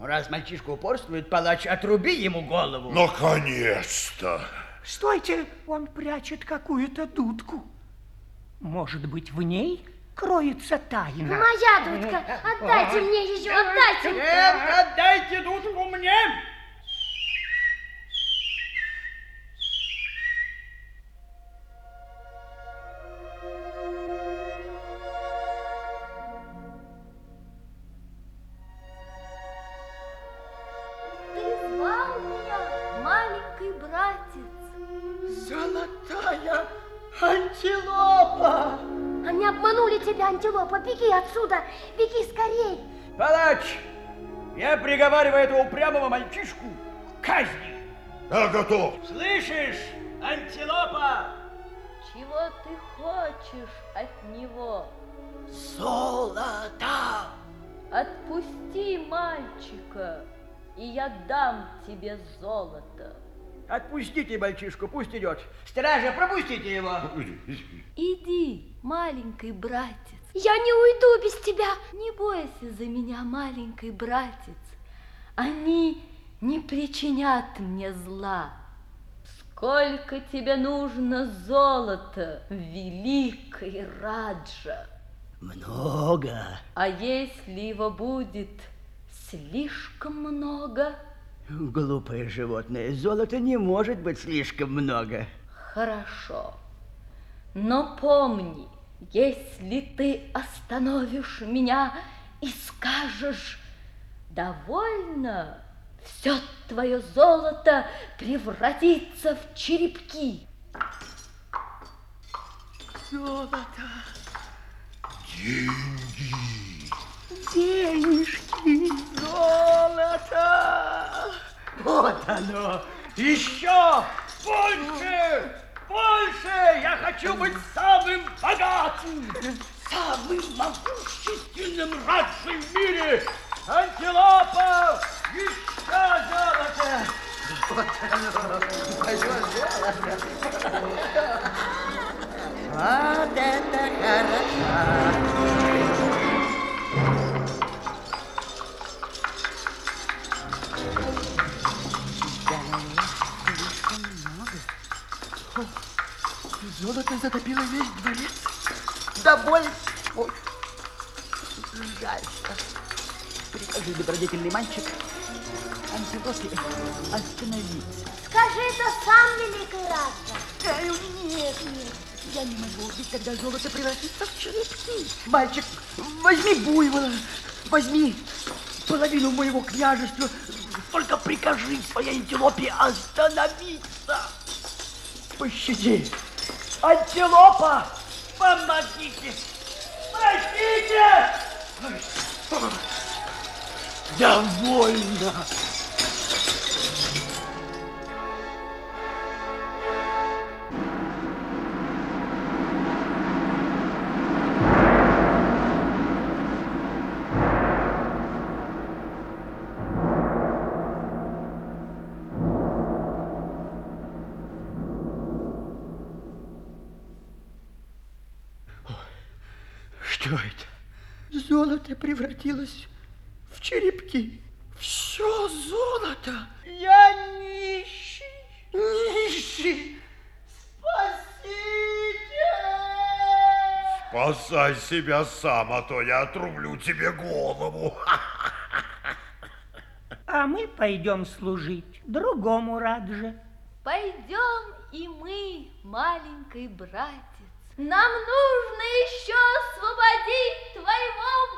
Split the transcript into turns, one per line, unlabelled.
Ну, раз мальчишка упорствует, палач, отруби ему голову.
Наконец-то!
Стойте, он прячет какую-то дудку. Может быть, в ней кроется тайна.
Моя дудка, отдайте мне ее, отдайте.
Нет, отдайте дудку мне! Золотая антилопа!
Они обманули тебя, антилопа. Беги отсюда, беги скорей.
Палач, я приговариваю этого упрямого мальчишку к казни.
Я готов.
Слышишь, антилопа?
Чего ты хочешь от него?
Золото!
Отпусти мальчика, и я дам тебе золото.
Отпустите мальчишку, пусть идет. Стража, пропустите его.
Иди, маленький братец.
Я не уйду без тебя.
Не бойся за меня, маленький братец. Они не причинят мне зла. Сколько тебе нужно золота, великий Раджа?
Много.
А если его будет слишком много?
Глупое животное, золота не может быть слишком много.
Хорошо. Но помни, если ты остановишь меня и скажешь «довольно», все твое золото превратится в черепки.
Золото.
Деньги.
Денежки.
Золото! Оно! Еще! Больше! Больше! Я хочу быть самым богатым! Самым могущественным раджей в мире! Антилопа! Еще золото! Вот оно! Золото! Вот это хорошо! Золото затопило весь дворец. Доволен. Ой, жаль. Прикажи, добродетельный мальчик, антилопе остановиться.
Скажи это сам, великий Раджа.
Эй, нет, нет, я не могу, ведь тогда золото превратится в черепки. Мальчик, возьми буйвола, возьми половину моего княжества, только прикажи своей антилопе остановиться. Пощади. Антилопа, помогите. Спасите! Довольно. Что это? Золото превратилось в черепки. Все золото. Я нищий. Нищий. Спасите!
Спасай себя сам, а то я отрублю тебе голову.
А мы пойдем служить другому Радже.
Пойдем и мы, маленький братец. Нам нужно еще освободить твоего